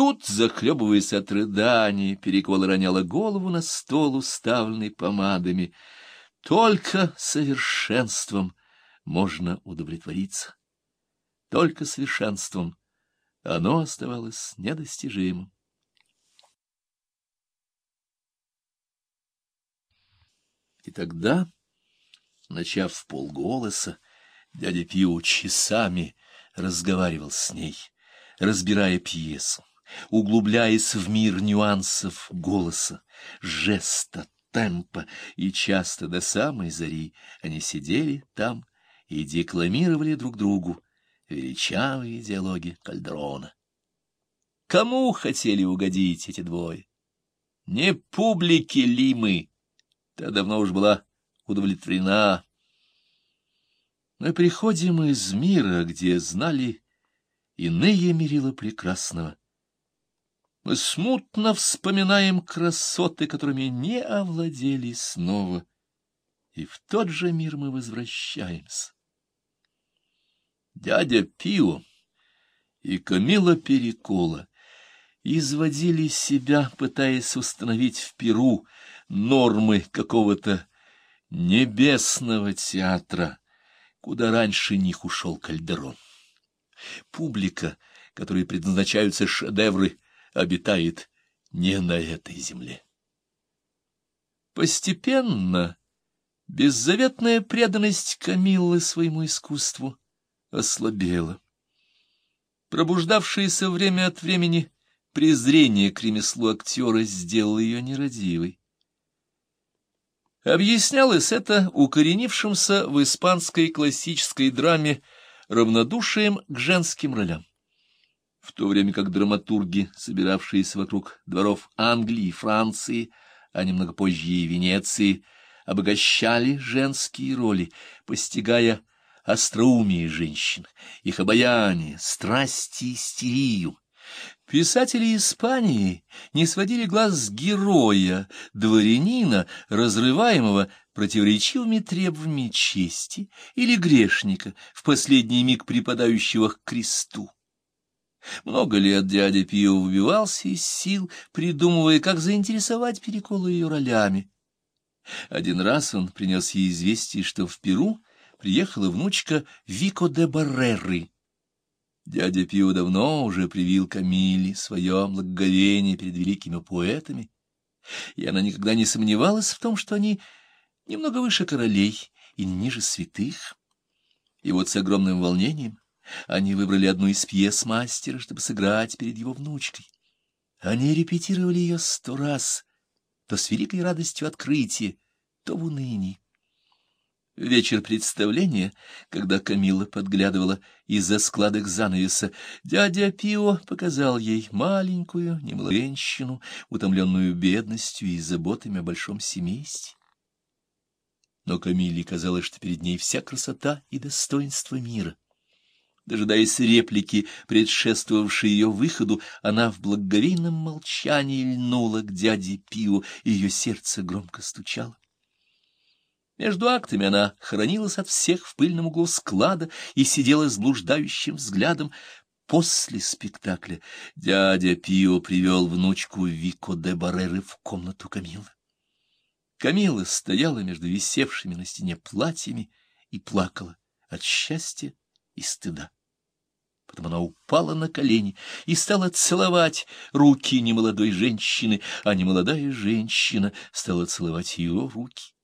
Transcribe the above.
Тут, захлебываясь от рыданий, Перекола роняла голову на стол, уставленный помадами. Только совершенством можно удовлетвориться. Только совершенством оно оставалось недостижимым. И тогда, начав в полголоса, дядя Пио часами разговаривал с ней, разбирая пьесу, углубляясь в мир нюансов голоса, жеста, темпа, и часто до самой зари они сидели там и декламировали друг другу величавые диалоги Кальдерона. Кому хотели угодить эти двое? Не публике Лимы, Та давно уж была удовлетворена. Мы приходим из мира, где знали иные мерила прекрасного. Мы смутно вспоминаем красоты, которыми не овладели снова, и в тот же мир мы возвращаемся. Дядя Пио и Камила Перекола изводили себя, пытаясь установить в Перу нормы какого-то небесного театра, куда раньше них ушел Кальдерон. Публика, которой предназначаются шедевры, обитает не на этой земле. Постепенно беззаветная преданность Камиллы своему искусству ослабела. Пробуждавшееся время от времени презрение к ремеслу актера сделало ее нерадивой. Объяснялось это укоренившимся в испанской классической драме равнодушием к женским ролям. В то время как драматурги, собиравшиеся вокруг дворов Англии и Франции, а немного позже и Венеции, обогащали женские роли, постигая остроумие женщин, их обаяние, страсть и истерию, Писатели Испании не сводили глаз с героя, дворянина, разрываемого противоречивыми требованиями чести, или грешника, в последний миг припадающего к кресту. Много лет дядя Пио выбивался из сил, придумывая, как заинтересовать Перекола ее ролями. Один раз он принес ей известие, что в Перу приехала внучка Вико де Барреры, Дядя Пио давно уже привил Камиле свое благоговение перед великими поэтами, и она никогда не сомневалась в том, что они немного выше королей и ниже святых. И вот с огромным волнением они выбрали одну из пьес мастера, чтобы сыграть перед его внучкой. Они репетировали ее сто раз, то с великой радостью открытия, то в унынии. Вечер представления, когда Камила подглядывала из-за складок занавеса, дядя Пио показал ей маленькую, немолодую женщину, утомленную бедностью и заботами о большом семействе. Но Камиле казалось, что перед ней вся красота и достоинство мира. Дожидаясь реплики, предшествовавшей ее выходу, она в благоговейном молчании льнула к дяде Пио, и ее сердце громко стучало. Между актами она хоронилась от всех в пыльном углу склада и сидела с блуждающим взглядом. После спектакля дядя Пио привел внучку Вико де Барреры в комнату Камилы. Камила стояла между висевшими на стене платьями и плакала от счастья и стыда. Потом она упала на колени и стала целовать руки немолодой женщины, а немолодая женщина стала целовать ее руки.